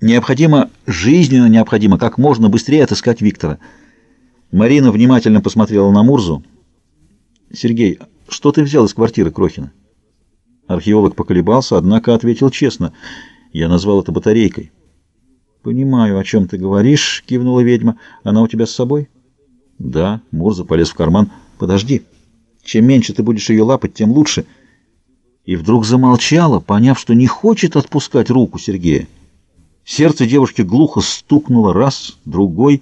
Необходимо, жизненно необходимо, как можно быстрее отыскать Виктора. Марина внимательно посмотрела на Мурзу. «Сергей, что ты взял из квартиры Крохина?» Археолог поколебался, однако ответил честно. «Я назвал это батарейкой». «Понимаю, о чем ты говоришь», — кивнула ведьма. «Она у тебя с собой?» «Да». Мурза полез в карман. «Подожди. Чем меньше ты будешь ее лапать, тем лучше». И вдруг замолчала, поняв, что не хочет отпускать руку Сергея. Сердце девушки глухо стукнуло раз, другой.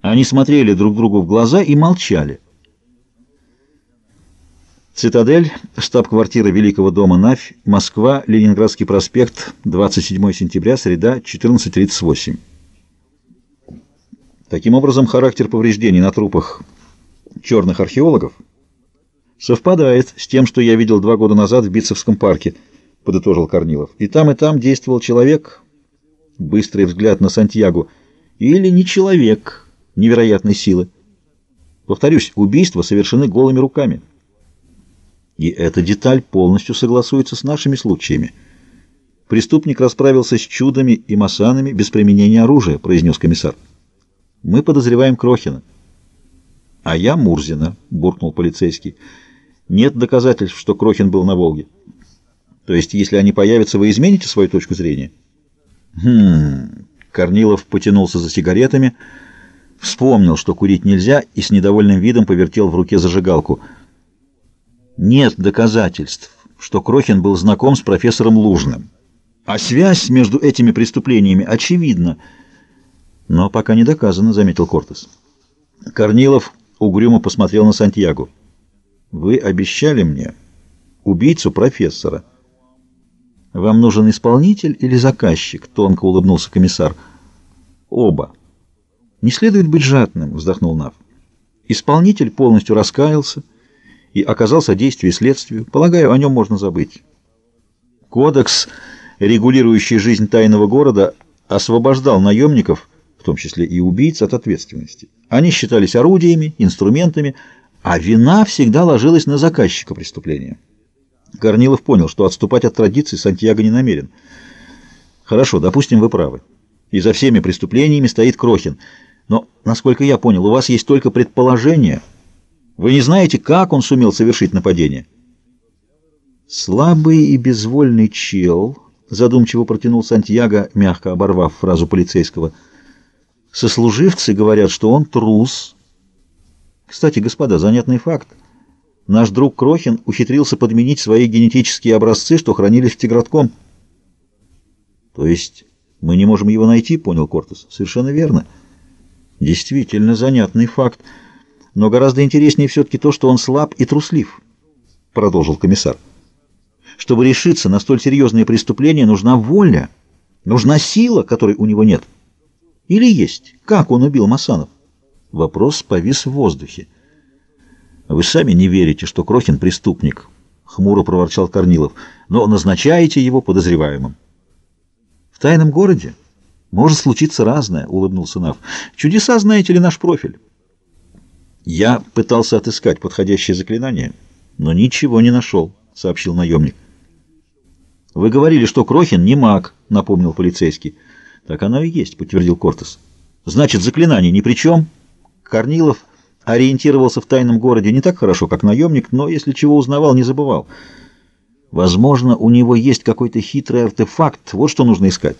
Они смотрели друг другу в глаза и молчали. Цитадель, штаб-квартира Великого дома Навь, Москва, Ленинградский проспект, 27 сентября, среда, 14.38. Таким образом, характер повреждений на трупах черных археологов совпадает с тем, что я видел два года назад в Битцевском парке, подытожил Корнилов. И там, и там действовал человек, быстрый взгляд на Сантьягу, или не человек невероятной силы. Повторюсь, убийства совершены голыми руками. И эта деталь полностью согласуется с нашими случаями. Преступник расправился с чудами и масанами без применения оружия, произнес комиссар. Мы подозреваем Крохина. А я Мурзина, буркнул полицейский. Нет доказательств, что Крохин был на Волге. То есть, если они появятся, вы измените свою точку зрения? Хм... Корнилов потянулся за сигаретами, вспомнил, что курить нельзя, и с недовольным видом повертел в руке зажигалку. Нет доказательств, что Крохин был знаком с профессором Лужным. А связь между этими преступлениями очевидна. Но пока не доказана, заметил Кортес. Корнилов угрюмо посмотрел на Сантьяго. Вы обещали мне убийцу профессора. «Вам нужен исполнитель или заказчик?» — тонко улыбнулся комиссар. «Оба». «Не следует быть жадным», — вздохнул Нав. «Исполнитель полностью раскаялся и оказал содействие следствию. Полагаю, о нем можно забыть». Кодекс, регулирующий жизнь тайного города, освобождал наемников, в том числе и убийц, от ответственности. Они считались орудиями, инструментами, а вина всегда ложилась на заказчика преступления. Корнилов понял, что отступать от традиций Сантьяго не намерен. Хорошо, допустим, вы правы. И за всеми преступлениями стоит Крохин. Но, насколько я понял, у вас есть только предположение. Вы не знаете, как он сумел совершить нападение. Слабый и безвольный чел, задумчиво протянул Сантьяго, мягко оборвав фразу полицейского. Сослуживцы говорят, что он трус. Кстати, господа, занятный факт. Наш друг Крохин ухитрился подменить свои генетические образцы, что хранились в Тигратком. То есть мы не можем его найти, понял Кортес. Совершенно верно. Действительно занятный факт. Но гораздо интереснее все-таки то, что он слаб и труслив, продолжил комиссар. Чтобы решиться на столь серьезные преступления, нужна воля, нужна сила, которой у него нет. Или есть? Как он убил Масанов? Вопрос повис в воздухе. «Вы сами не верите, что Крохин преступник», — хмуро проворчал Корнилов, «но назначаете его подозреваемым». «В тайном городе может случиться разное», — улыбнулся Нав. «Чудеса, знаете ли, наш профиль». «Я пытался отыскать подходящее заклинание, но ничего не нашел», — сообщил наемник. «Вы говорили, что Крохин не маг», — напомнил полицейский. «Так оно и есть», — подтвердил Кортес. «Значит, заклинание ни при чем?» Корнилов ориентировался в тайном городе не так хорошо, как наемник, но если чего узнавал, не забывал. Возможно, у него есть какой-то хитрый артефакт, вот что нужно искать.